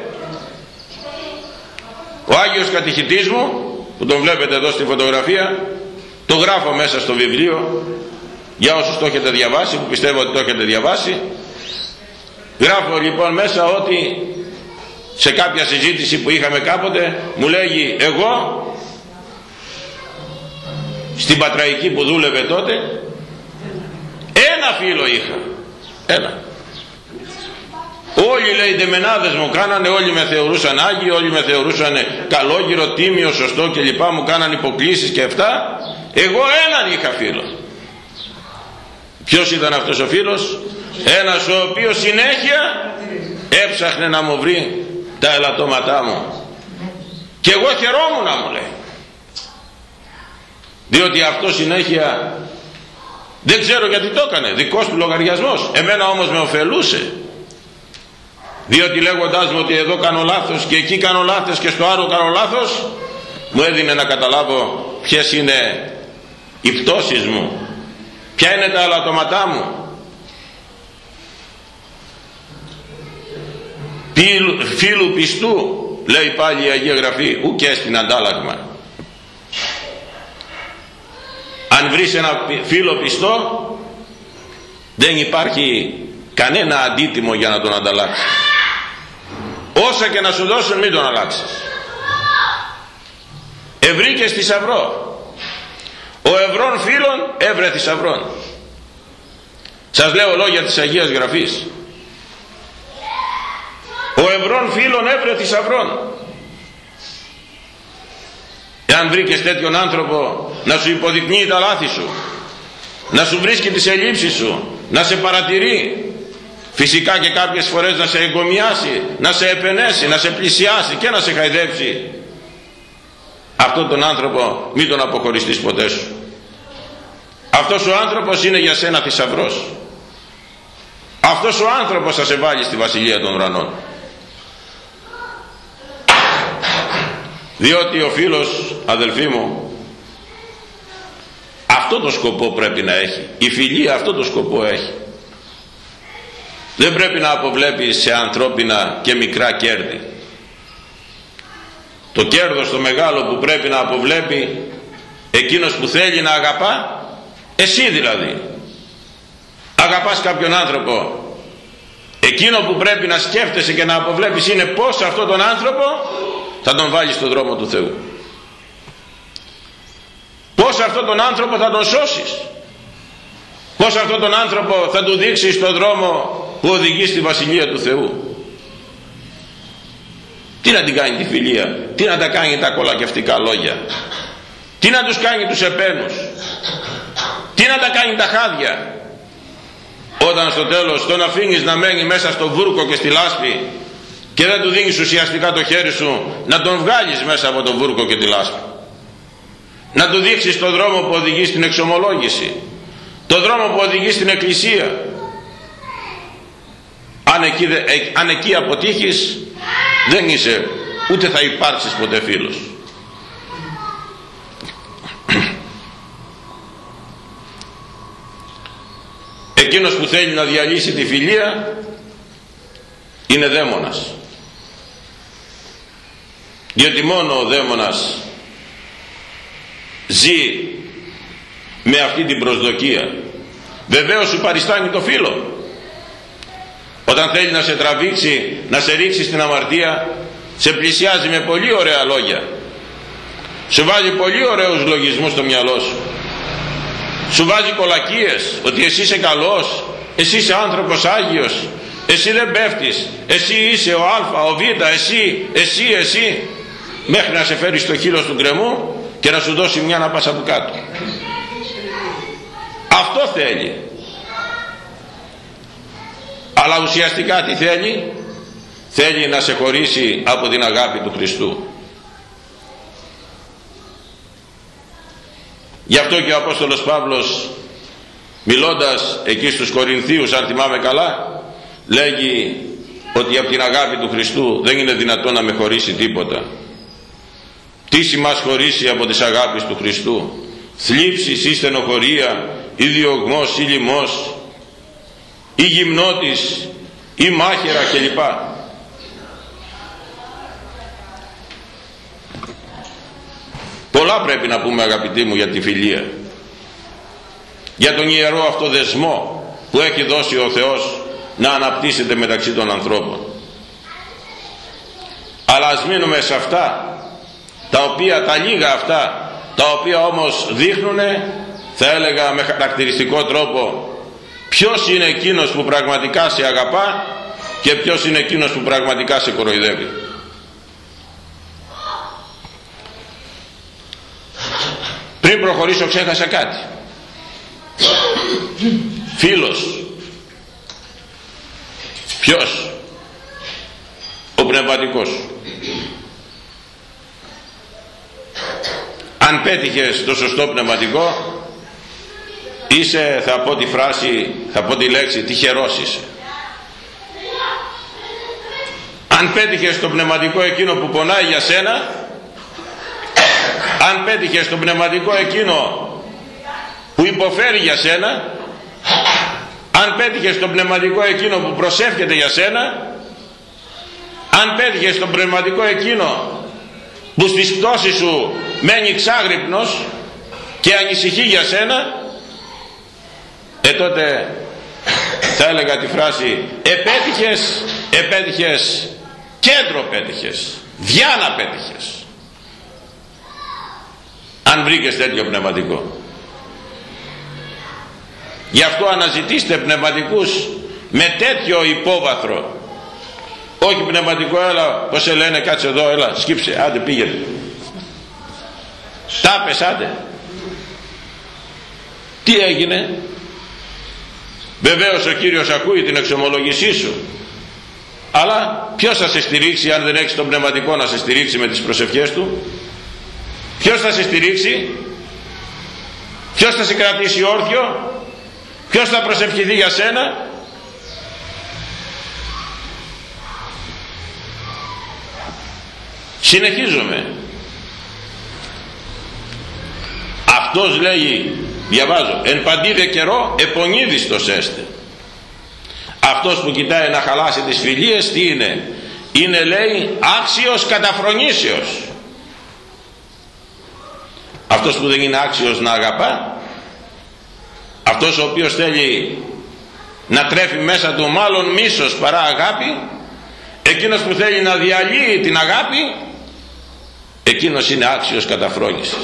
Ο Άγιος Κατηχητής μου που τον βλέπετε εδώ στη φωτογραφία το γράφω μέσα στο βιβλίο για όσους το έχετε διαβάσει που πιστεύω ότι το έχετε διαβάσει. Γράφω λοιπόν μέσα ότι σε κάποια συζήτηση που είχαμε κάποτε μου λέγει εγώ στην Πατραϊκή που δούλευε τότε ένα φίλο είχα ένα. Όλοι λέει δεμενάδες μου κάνανε όλοι με θεωρούσαν Άγιο όλοι με θεωρούσαν καλόγυρο, τίμιο, σωστό κλπ. Μου κάνανε υποκλήσεις και αυτά εγώ έναν είχα φίλος. Ποιος ήταν αυτός ο φίλος; Ένας ο οποίος συνέχεια έψαχνε να μου βρει τα ελαττώματά μου. Και εγώ χαιρόμουν μου λέει. Διότι αυτό συνέχεια δεν ξέρω γιατί το έκανε δικός του λογαριασμός. Εμένα όμως με ωφελούσε. Διότι λέγοντάς μου ότι εδώ κάνω λάθος και εκεί κάνω λάθος και στο άλλο κάνω λάθος μου έδινε να καταλάβω ποιες είναι οι πτώσεις μου. Ποια είναι τα αλατώματά μου. Φίλου πιστού λέει πάλι η Αγία Γραφή ουκ στην αντάλλαγμα. Αν βρεις ένα φίλο πιστό δεν υπάρχει κανένα αντίτιμο για να τον ανταλλάξεις. Όσα και να σου δώσουν μην τον αλλάξεις. Ευρήκες θησαυρό ο ευρών φίλων έβρε θησαυρών. Σας λέω λόγια της Αγίας Γραφής. Ο ευρών φίλων έβρε θησαυρών. Εάν βρήκες τέτοιον άνθρωπο να σου υποδεικνύει τα λάθη σου να σου βρίσκει τις ελλείψεις σου να σε παρατηρεί φυσικά και κάποιες φορές να σε εγκομιάσει να σε επενέσει, να σε πλησιάσει και να σε χαϊδέψει αυτόν τον άνθρωπο μην τον αποχωριστείς ποτέ σου αυτός ο άνθρωπος είναι για σένα θησαυρός. Αυτός ο άνθρωπος θα σε βάλει στη βασιλεία των ουρανών. Διότι ο φίλος αδελφοί μου αυτό το σκοπό πρέπει να έχει. Η φιλία αυτό το σκοπό έχει. Δεν πρέπει να αποβλέπει σε ανθρώπινα και μικρά κέρδη. Το κέρδος το μεγάλο που πρέπει να αποβλέπει εκείνος που θέλει να αγαπά εσύ δηλαδή. Αγαπάς κάποιον άνθρωπο. Εκείνο που πρέπει να σκέφτεσαι και να αποβλέπεις είναι πως αυτόν τον άνθρωπο θα τον βάλεις στον δρόμο του Θεού. Πως αυτόν τον άνθρωπο θα τον σώσεις. Πως αυτόν τον άνθρωπο θα του δείξεις στον δρόμο που οδηγεί στη Βασιλεία του Θεού. Τι να την κάνει τη φιλία. Τι να τα κάνει τα κολακευτικά λόγια. Τι να τους κάνει τους επένους τι να τα κάνει τα χάδια; Όταν στο τέλος τον αφήνεις να μένει μέσα στο βούρκο και στη λάσπη και δεν του δίνεις ουσιαστικά το χέρι σου να τον βγάλεις μέσα από το βούρκο και τη λάσπη. Να του δείξεις το δρόμο που οδηγεί στην εξομολόγηση το δρόμο που οδηγεί στην εκκλησία. Αν εκεί, ε, αν εκεί αποτύχεις δεν είσαι ούτε θα υπάρξεις ποτέ φίλος εκείνος που θέλει να διαλύσει τη φιλία είναι δαίμονας. Διότι μόνο ο δαίμονας ζει με αυτή την προσδοκία. Βεβαίως σου παριστάνει το φίλο όταν θέλει να σε τραβήξει να σε ρίξει στην αμαρτία σε πλησιάζει με πολύ ωραία λόγια. Σου βάζει πολύ ωραίους λογισμούς στο μυαλό σου σου βάζει κολακίες ότι εσύ είσαι καλός εσύ είσαι άνθρωπος Άγιος εσύ δεν πέφτεις εσύ είσαι ο Α, ο Β, εσύ, εσύ, εσύ. Μέχρι να σε φέρει στο χείλος του γκρεμού και να σου δώσει μια να πας από κάτω. Αυτό θέλει. Αλλά ουσιαστικά τι θέλει; Θέλει να σε χωρίσει από την αγάπη του Χριστού γι' αυτό και ο Απόστολος Παύλος μιλώντας εκεί στους Κορινθίους αν θυμάμαι καλά λέγει ότι από την αγάπη του Χριστού δεν είναι δυνατόν να με χωρίσει τίποτα. Τι μας χωρίσει από τις αγάπης του Χριστού; Θλίψεις ή στενοχωρία ή διωγμός ή λοιμός ή γυμνότης ή μάχαιρα κλπ πολλά πρέπει να πούμε αγαπητοί μου για τη φιλία. Για τον ιερό αυτό δεσμό που έχει δώσει ο Θεός να αναπτύσσεται μεταξύ των ανθρώπων. Αλλά ας μείνουμε σε αυτά τα οποία τα λίγα αυτά τα οποία όμως δείχνουν θα έλεγα με χαρακτηριστικό τρόπο ποιος είναι εκείνος που πραγματικά σε αγαπά και ποιος είναι εκείνος που πραγματικά σε κοροϊδεύει προχωρήσω ξέχασα κάτι. Φίλος. Ποιος; Ο πνευματικός. Αν πέτυχες το σωστό πνευματικό είσαι θα πω τη φράση θα πω τη λέξη τυχερός είσαι. Αν πέτυχες το πνευματικό εκείνο που πονάει για σένα αν πέτυχες το πνευματικό εκείνο που υποφέρει για σένα αν πέτυχες το πνευματικό εκείνο που προσεύχεται για σένα αν πέτυχες το πνευματικό εκείνο που στις πτώσεις σου μένει ξάγρυπνος και ανησυχεί για σένα ε τότε θα έλεγα τη φράση επέτυχες, επέτυχες κέντρο πέτυχες διάνα πέτυχες αν βρήκες τέτοιο πνευματικό. Γι' αυτό αναζητήστε πνευματικούς με τέτοιο υπόβαθρο. Όχι πνευματικό έλα πως σε λένε κάτσε εδώ έλα σκύψε άντε πήγαινε. Τάπες άντε. Τι έγινε; Βεβαίως ο Κύριος ακούει την εξομολογησή σου. Αλλά ποιος θα σε στηρίξει αν δεν έχεις τον πνευματικό να σε στηρίξει με τις προσευχές του; Ποιος θα σε στηρίξει; Ποιος θα σε κρατήσει όρθιο; Ποιος θα προσευχηθεί για σένα; Συνεχίζουμε. Αυτός λέει διαβάζω εν παντίδε καιρό επονίδιστος έστε αυτός που κοιτάει να χαλάσει τις φιλίες τι είναι; Είναι λέει άξιος καταφρονήσεως αυτός που δεν είναι άξιος να αγαπά αυτός ο οποίος θέλει να τρέφει μέσα του μάλλον μίσος παρά αγάπη εκείνος που θέλει να διαλύει την αγάπη εκείνος είναι άξιος καταφρόνησης.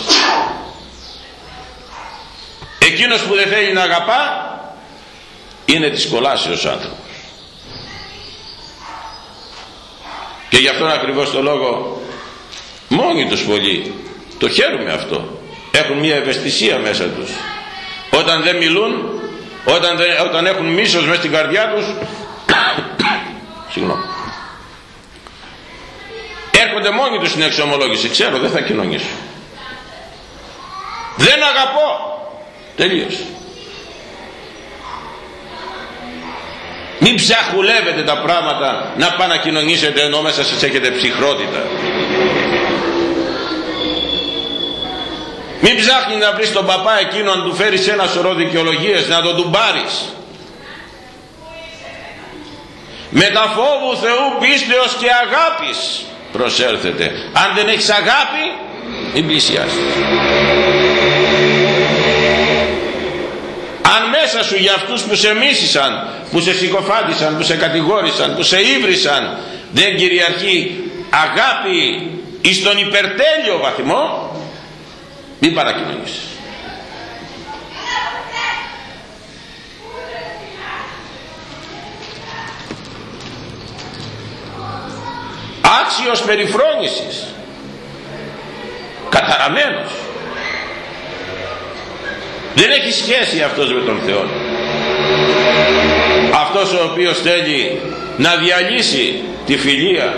Εκείνος που δεν θέλει να αγαπά είναι της κολάσεως άνθρωπος. Και γι' αυτόν ακριβώς το λόγο μόνοι τους πολλοί το χαίρουμε αυτό. Έχουν μια ευαισθησία μέσα τους. Όταν δεν μιλούν όταν, δεν, όταν έχουν μίσος μέσα στην καρδιά τους συγγνώμη. Έρχονται μόνοι τους στην εξομολόγηση. Ξέρω δεν θα κοινωνήσω. Δεν αγαπώ. Τελείωσε μην ψαχουλεύετε τα πράγματα να πάνε να κοινωνήσετε ενώ μέσα σας έχετε ψυχρότητα μην ψάχνει να βρεις τον παπά εκείνο να του φέρεις ένα σωρό δικαιολογίες να τον τουμπάρεις. Με τα φόβου Θεού πίστεως και αγάπης προσέλθετε αν δεν έχεις αγάπη μην πλησιάσεις. Αν μέσα σου για αυτούς που σε μίσησαν που σε συκοφάντησαν, που σε κατηγόρησαν που σε ύβρισαν δεν κυριαρχεί αγάπη εις τον υπερτέλειο βαθμό μην παρακοινωνήσεις άξιος περιφρόνησης. Καταραμένος. Δεν έχει σχέση αυτός με τον Θεό. Αυτός ο οποίος θέλει να διαλύσει τη φιλία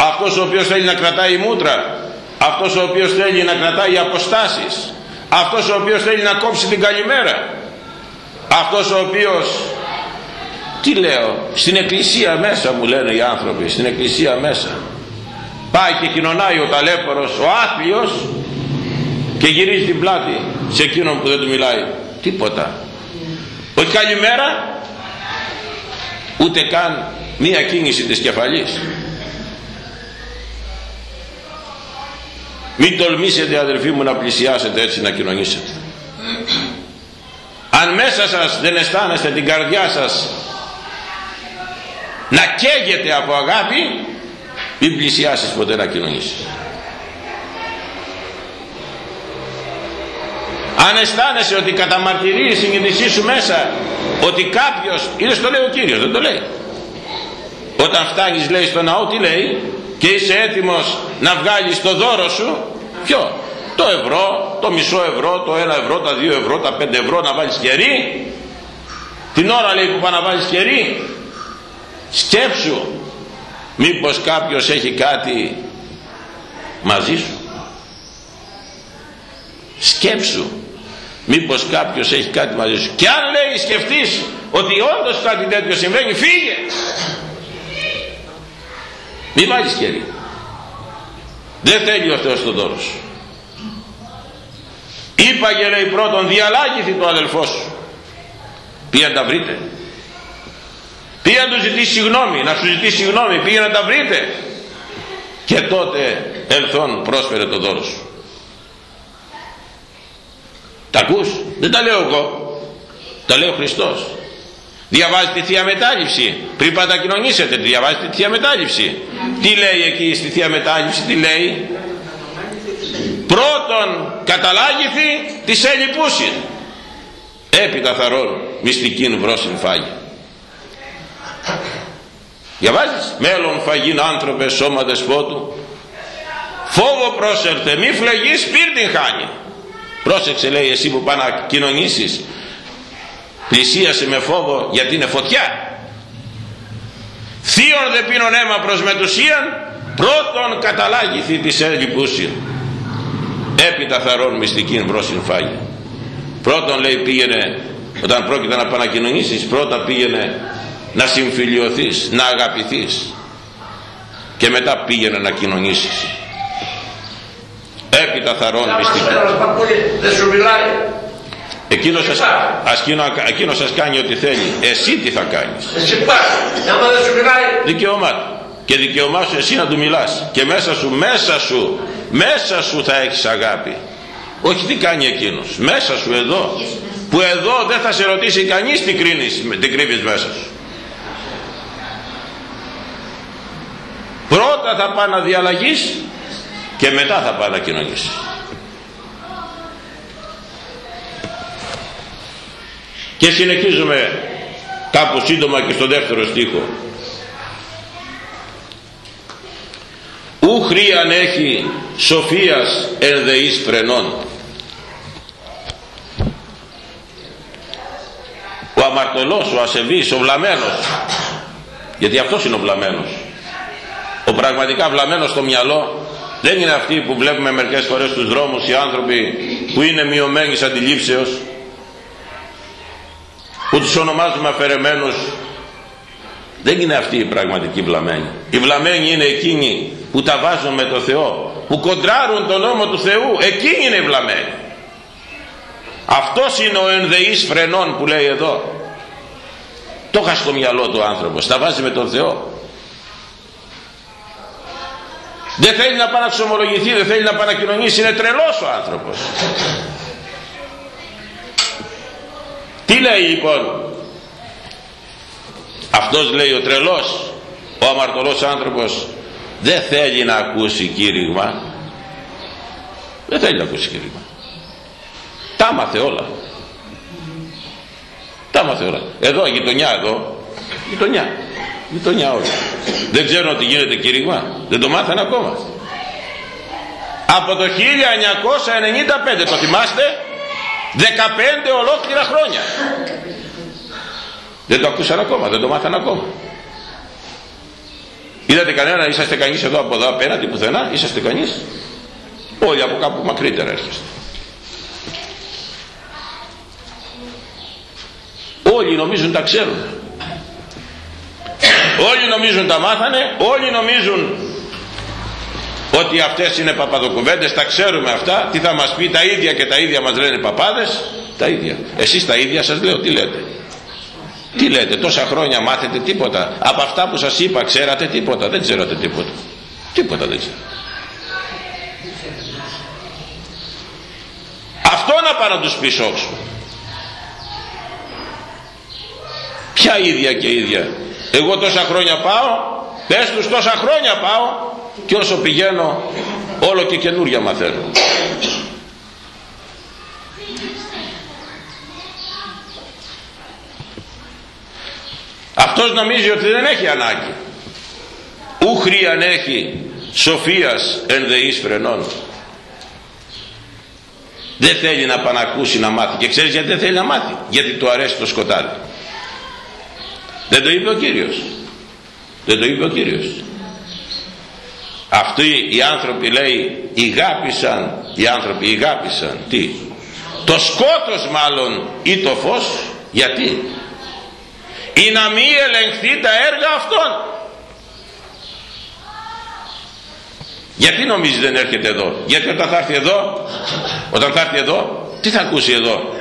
αυτός ο οποίος θέλει να κρατάει μούτρα αυτός ο οποίος θέλει να κρατάει αποστάσεις. Αυτός ο οποίος θέλει να κόψει την καλημέρα αυτός ο οποίος τι λέω στην εκκλησία μέσα μου λένε οι άνθρωποι στην εκκλησία μέσα. Πάει και κοινωνάει ο ταλέπορος ο άθλιος και γυρίζει την πλάτη σε εκείνον που δεν του μιλάει τίποτα. Όχι καλημέρα ούτε καν μία κίνηση της κεφαλής μην τολμήσετε αδελφοί μου να πλησιάσετε έτσι να κοινωνήσετε. Αν μέσα σας δεν αισθάνεστε την καρδιά σας να καίγεται από αγάπη μην πλησιάσεις ποτέ να κοινωνήσεις. Αν αισθάνεσαι ότι καταμαρτυρεί η συνείδησή σου μέσα ότι κάποιος είναι στο λέει ο Κύριος δεν το λέει. Όταν φτάνεις λέει στο ναό τι λέει; Και είσαι έτοιμος να βγάλεις το δώρο σου. Ποιο; Το ευρώ, το μισό ευρώ, το ένα ευρώ, τα δύο ευρώ, τα πέντε ευρώ να βάλεις κερί. Την ώρα λέει που πάει να βάλεις κερί. Σκέψου μήπως κάποιος έχει κάτι μαζί σου. Σκέψου μήπως κάποιος έχει κάτι μαζί σου. Και αν λέει σκεφτείς ότι όντως κάτι τέτοιο συμβαίνει φύγε μη βάλεις κερί δεν θέλει ο Θεός τον δώρο σου είπα λέει πρώτον διαλάγηθη το αδελφός σου. Πήγαινε να τα βρείτε. Πήγαινε να του ζητήσει συγγνώμη να σου ζητήσει συγγνώμη. Πήγαινε να τα βρείτε. Και τότε ελθόν πρόσφερε το δώρο σου. Τα ακούς; Δεν τα λέω εγώ. Τα λέει ο Χριστός διαβάζει τη Θεία Μετάληψη πριν πάτε κοινωνήσετε διαβάζει τη Θεία Μετάληψη τι λέει εκεί στη Θεία Μετάληψη τι λέει; Πρώτον καταλάγηθη της έλλειπούσιν έπειτα θαρών μυστικήν βρόσιν φάγη. Διαβάζεις; Μέλλον φαγήν άνθρωπες σώμα δεσπότου φόβο πρόσερθε μη φλεγείς πύρ χάνει. Πρόσεξε λέει εσύ που πάει να κοινωνήσεις πλησίασε με φόβο γιατί είναι φωτιά. Θείον δε πίνον αίμα προς μετουσίαν πρώτον καταλάγηθη της έλλειπούσιν έπειτα θαρών μυστικήν βρόσιν φάγη πρώτον λέει πήγαινε όταν πρόκειται να πανακοινωνήσεις πρώτα πήγαινε να συμφιλιωθείς να αγαπηθείς. Και μετά πήγαινε να κοινωνήσεις. Έπειτα θαρών μυστικήν. δεν σου μιλάει Εκείνος σας, εκείνος σας κάνει ό,τι θέλει. Εσύ τι θα κάνεις. Εσύ πας. Άμα δεν σου μιλάει. Δικαίωμά του. Και δικαίωμά σου εσύ να του μιλάς. Και μέσα σου, μέσα σου, μέσα σου θα έχεις αγάπη. Όχι τι κάνει εκείνος. Μέσα σου εδώ. Που εδώ δεν θα σε ρωτήσει κανείς τι, κρίνεις, τι κρύβεις μέσα σου. Πρώτα θα πάει να διαλλαγείς και μετά θα πάει να κοινωνήσεις. Και συνεχίζουμε κάπου σύντομα και στο δεύτερο στίχο. Ου χρίαν έχει σοφίας ενδεής φρενών. Ο αμαρτωλός, ο ασεβής, ο βλαμένος. Γιατί αυτός είναι ο βλαμένος. Ο πραγματικά βλαμένος στο μυαλό δεν είναι αυτοί που βλέπουμε μερικές φορές στους δρόμους οι άνθρωποι που είναι μειωμένοι αντιλήψεως που τους ονομάζουμε αφαιρεμένους δεν είναι αυτοί οι πραγματικοί βλαμμένοι. Οι βλαμμένοι είναι εκείνοι που τα βάζουν με το Θεό που κοντράρουν τον νόμο του Θεού. Εκείνοι είναι οι βλαμμένοι. Αυτός είναι ο ενδεής φρενών που λέει εδώ. Το είχα στο μυαλό του άνθρωπος. Τα βάζει με τον Θεό. Δεν θέλει να πάει να ξομολογηθεί δεν θέλει να πάει να κοινωνήσει είναι τρελός ο άνθρωπος τι λέει λοιπόν; Αυτός λέει ο τρελός ο αμαρτωλός άνθρωπος δεν θέλει να ακούσει κήρυγμα δεν θέλει να ακούσει κήρυγμα. Τα μάθε όλα. Τα μάθε όλα. Εδώ γειτονιά εδώ. Γειτονιά. Γειτονιά όλα. Δεν ξέρουν ότι γίνεται κήρυγμα. Δεν το μάθανε ακόμα. Από το 1995 το θυμάστε; 15 ολόκληρα χρόνια. Δεν το ακούσαν ακόμα δεν το μάθαν ακόμα. Είδατε κανένα είσαστε κανείς εδώ από εδώ απέναντι πουθενά; Είσαστε κανείς; Όλοι από κάπου μακρύτερα έρχεστε. Όλοι νομίζουν τα ξέρουν. Όλοι νομίζουν τα μάθανε όλοι νομίζουν ότι αυτές είναι παπαδοκουβέντες τα ξέρουμε αυτά τι θα μας πει τα ίδια και τα ίδια μας λένε παπάδες. Τα ίδια. Εσείς τα ίδια σας λέω τι λέτε. Τι λέτε τόσα χρόνια μάθετε τίποτα. Από αυτά που σας είπα ξέρατε τίποτα. Δεν ξέρατε τίποτα. Τίποτα δεν ξέρατε. Πάπα να τους πεις όξω ποια ίδια και ίδια. Εγώ τόσα χρόνια πάω πες τους τόσα χρόνια πάω και όσο πηγαίνω όλο και καινούρια μαθαίνω. Αυτός νομίζει ότι δεν έχει ανάγκη. Αν έχει σοφίας ενδεής φρενών. Δεν θέλει να πανακούσει να μάθει. Και ξέρεις γιατί δεν θέλει να μάθει; Γιατί του αρέσει το σκοτάδι. Δεν το είπε ο Κύριος. Δεν το είπε ο Κύριος αυτοί οι άνθρωποι λέει ηγάπησαν οι άνθρωποι ηγάπησαν. Τι; Το σκότος μάλλον ή το φως γιατί; Ή να μην ελεγχθεί τα έργα αυτών; Γιατί νομίζεις δεν έρχεται εδώ; Γιατί όταν θα έρθει εδώ όταν θα έρθει εδώ τι θα ακούσει εδώ;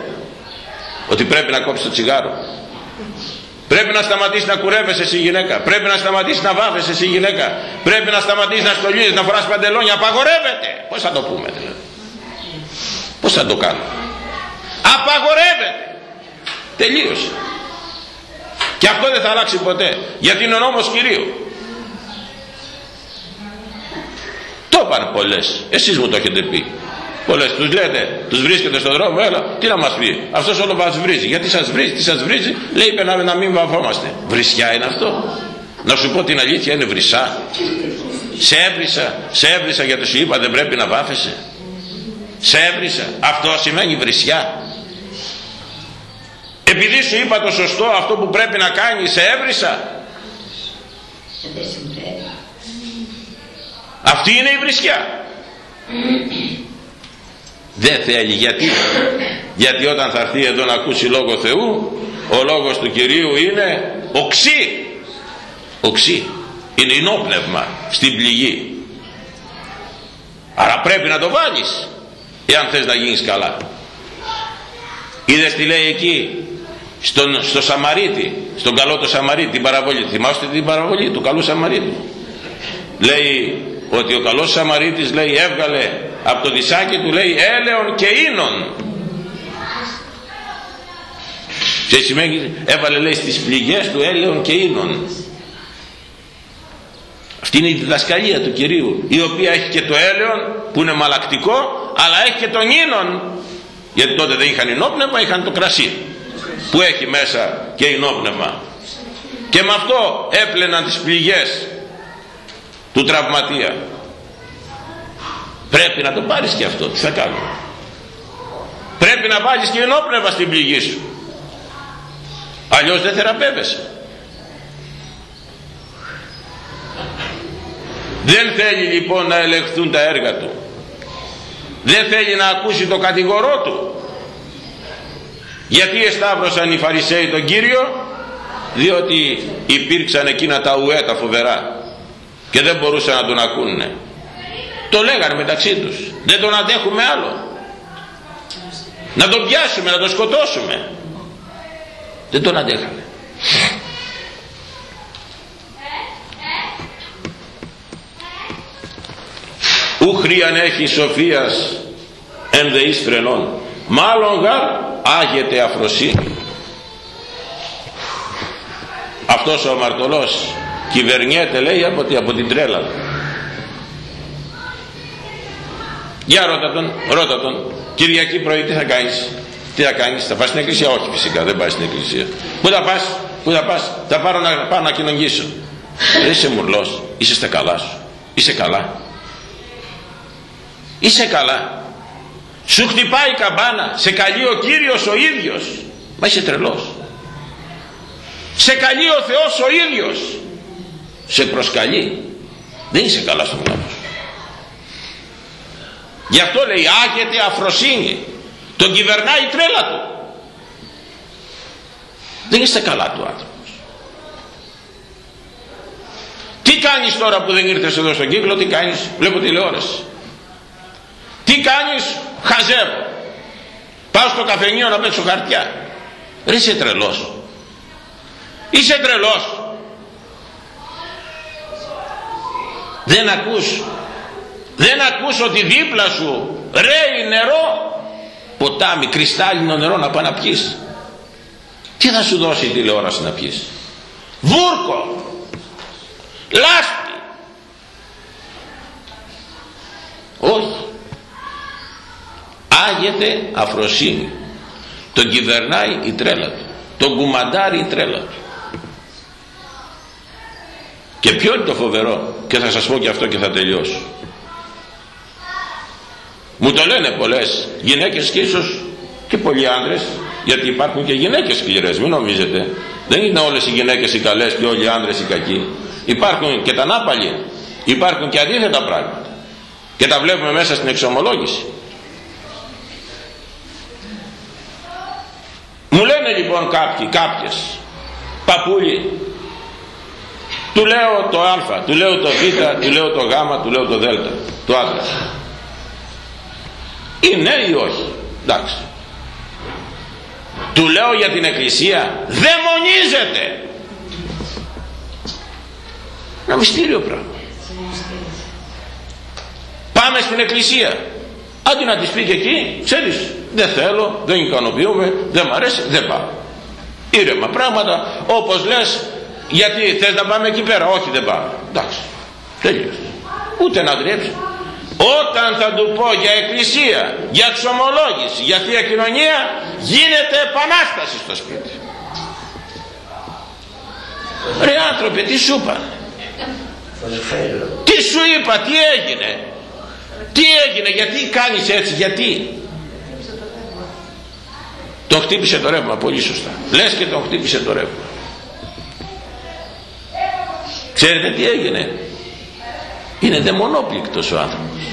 Ότι πρέπει να κόψει το τσιγάρο πρέπει να σταματήσεις να κουρεύεσαι εσύ γυναίκα. Πρέπει να σταματήσεις να βάφεσαι εσύ γυναίκα. Πρέπει να σταματήσεις να στολίζεις να φοράς παντελόνια. Απαγορεύεται. Πως θα το πούμε δηλαδή. Πως θα το κάνουμε. Απαγορεύεται. Τελείωσε. Και αυτό δεν θα αλλάξει ποτέ. Γιατί είναι ο νόμος Κυρίου. Το είπαν πολλές. Εσείς μου το έχετε πει πολλές τους λέτε τους βρίσκετε στον δρόμο έλα τι να μας πει. Αυτός όλο μας βρίζει. Γιατί σας βρίζει τι σας βρίζει λέει είπε να, να μην βαφόμαστε βρισιά είναι αυτό. Να σου πω την αλήθεια είναι βρυσά σε έβρισα σε έβρισα γιατί σου είπα δεν πρέπει να βάφεσαι. Σε έβρισα. Αυτό σημαίνει βρισιά. Επειδή σου είπα το σωστό αυτό που πρέπει να κάνεις σε έβρισα. Αυτή είναι η βρισιά δεν θέλει γιατί; Γιατί όταν θα έρθει εδώ να ακούσει λόγο Θεού ο λόγος του Κυρίου είναι οξύ. Οξύ. Είναι ενόπνευμα στην πληγή. Άρα πρέπει να το βάλεις εάν θες να γίνεις καλά. Είδες τι λέει εκεί στον, στο Σαμαρίτη στον καλό το Σαμαρίτη την παραβολή. Θυμάστε την παραβολή του καλού Σαμαρίτη. Λέει ότι ο καλός Σαμαρίτης λέει έβγαλε από το δισάκι του λέει έλεον και ίνον και σημαίνει έβαλε λέει στις πληγές του έλεον και ίνον αυτή είναι η διδασκαλία του Κυρίου η οποία έχει και το έλεον που είναι μαλακτικό αλλά έχει και τον ίνον γιατί τότε δεν είχαν ενόπνευμα είχαν το κρασί που έχει μέσα και ενόπνευμα και με αυτό έπλαιναν τις πληγές του τραυματία πρέπει να το πάρεις και αυτό. Τι θα κάνω; Πρέπει να βάλεις και ενόπνευμα στην πληγή σου. Αλλιώς δεν θεραπεύεσαι. Δεν θέλει λοιπόν να ελεγχθούν τα έργα του. Δεν θέλει να ακούσει το κατηγορό του. Γιατί εσταύρωσαν οι Φαρισαίοι τον Κύριο; Διότι υπήρξαν εκείνα τα ουέ τα φοβερά και δεν μπορούσαν να τον ακούνε το λέγανε μεταξύ τους. Δεν τον αντέχουμε άλλο. Να τον πιάσουμε να τον σκοτώσουμε. Δεν τον αντέχαμε ου χρίαν έχεις σοφίας εν δεής φρενών. Μάλλον γαρ άγεται αφροσύνη. Αυτός ο αμαρτωλός κυβερνιέται λέει από, από την τρέλα για ρώτα τον, ρώτα τον. Κυριακή πρωί τι θα κάνεις; Τι θα κάνεις, θα πας στην εκκλησία; Όχι φυσικά δεν πας στην εκκλησία. Πού θα πας, πού θα πας; Θα πάρω να πάω να κοινωνήσω. Δεν είσαι μουρλός, είσαι στα καλά σου. Είσαι καλά. Είσαι καλά. Σου χτυπάει η καμπάνα. Σε καλεί ο Κύριος ο ίδιος. Μα είσαι τρελός. Σε καλεί ο Θεός ο ίδιος. Σε προσκαλεί. Δεν είσαι καλά στο πνεύμα σου γι' αυτό λέει άγεται αφροσύνη τον κυβερνάει η τρέλα του. Δεν είσαι καλά του άνθρωπος. Τι κάνεις τώρα που δεν ήρθες εδώ στον κύκλο τι κάνεις; Βλέπω τηλεόραση. Τι κάνεις; Χαζεύω. Πάω στο καφενείο να παίξω χαρτιά. Ρε είσαι τρελός. Είσαι τρελός. Δεν ακούς δεν ακούς ότι δίπλα σου. Ρέει νερό. Ποτάμι κρυστάλλινο νερό να πάει να πιείς τι θα σου δώσει η τηλεόραση να πιείς βούρκο. Λάσπη. Όχι. Άγεται αφροσύνη. Τον κυβερνάει η τρέλα του. Τον κουμαντάρει η τρέλα του. Και ποιο είναι το φοβερό; Και θα σας πω και αυτό και θα τελειώσω μου το λένε πολλές γυναίκες και ίσως και πολλοί άντρες γιατί υπάρχουν και γυναίκες σκληρές μην νομίζετε. Δεν είναι όλες οι γυναίκες οι καλές και όλοι οι άντρες οι κακοί. Υπάρχουν και τα νάπαλοι υπάρχουν και αντίθετα πράγματα. Και τα βλέπουμε μέσα στην εξομολόγηση. Μου λένε λοιπόν κάποιοι κάποιες παππούλοι του λέω το α, του λέω το β, του λέω το γ, του λέω το δ, το άντρα. Είναι ή όχι; Εντάξει. Του λέω για την εκκλησία, δαιμονίζεται. Ένα μυστήριο πράγμα. Πάμε στην εκκλησία. Αντί να της πει και εκεί, ξέρεις, δεν θέλω, δεν ικανοποιούμε, δεν μ' αρέσει, δεν πάω. Ήρεμα πράγματα, όπως λες, γιατί θες να πάμε εκεί πέρα όχι δεν πάμε εντάξει τέλειωσε ούτε να ντρέψει όταν θα του πω για εκκλησία για ξομολόγηση για θεία κοινωνία γίνεται επανάσταση στο σπίτι ρε άνθρωπε τι σου είπα τι σου είπα τι έγινε; Τι έγινε γιατί κάνεις έτσι γιατί; Τον χτύπησε το ρεύμα πολύ σωστά λες και τον χτύπησε το ρεύμα Ξέρετε τι έγινε; Είναι δαιμονόπληκτος ο άνθρωπος.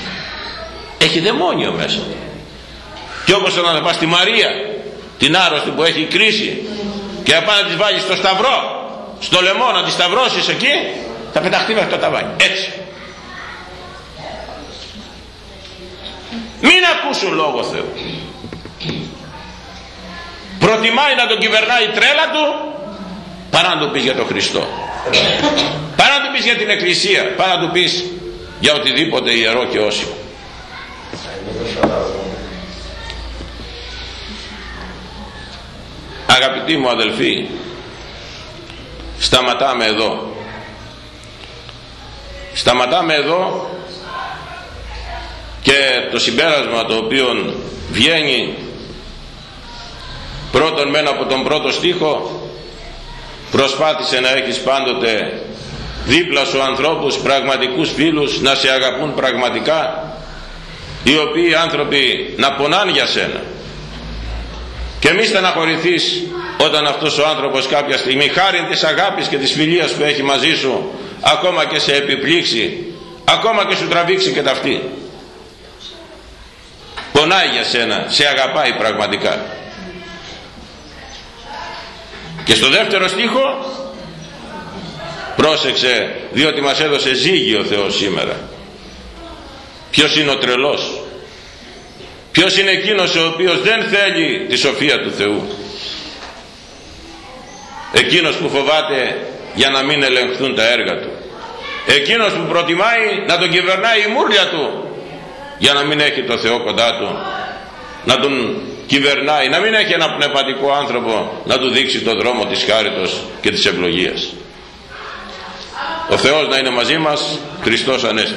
Έχει δαιμόνιο μέσα του. Και όπως όταν πας στη Μαρία, την άρρωστη που έχει κρίση και να να της βάλεις στο σταυρό, στο λαιμό να τη σταυρώσεις εκεί, θα πεταχτεί μέχρι το ταβάνι. Έτσι. Μην ακούσουν λόγο Θεού. Προτιμάει να τον κυβερνάει η τρέλα του παρά να το πει για τον Χριστό. Παρά να του πεις για την εκκλησία, παρά να του πεις για οτιδήποτε ιερό και όσιμο. Αγαπητοί μου αδελφοί, σταματάμε εδώ. Σταματάμε εδώ και το συμπέρασμα το οποίο βγαίνει πρώτον μένα από τον πρώτο στίχο προσπάθησε να έχεις πάντοτε δίπλα σου ανθρώπους πραγματικούς φίλους να σε αγαπούν πραγματικά οι οποίοι άνθρωποι να πονάνε για σένα. Και μη στεναχωρηθείς όταν αυτός ο άνθρωπος κάποια στιγμή χάρη της αγάπης και της φιλίας που έχει μαζί σου ακόμα και σε επιπλήξει ακόμα και σου τραβήξει και ταυτή πονάει για σένα σε αγαπάει πραγματικά και στο δεύτερο στίχο πρόσεξε διότι μας έδωσε ζύγι ο Θεός σήμερα. Ποιος είναι ο τρελός; Ποιος είναι εκείνος ο οποίος δεν θέλει τη σοφία του Θεού; Εκείνος που φοβάται για να μην ελεγχθούν τα έργα του. Εκείνος που προτιμάει να τον κυβερνάει η μούρλια του για να μην έχει το Θεό κοντά του να τον κυβερνάει να μην έχει ένα πνευματικό άνθρωπο να του δείξει το δρόμο της χάριτος και της ευλογίας. Ο Θεός να είναι μαζί μας Χριστός Ανέστη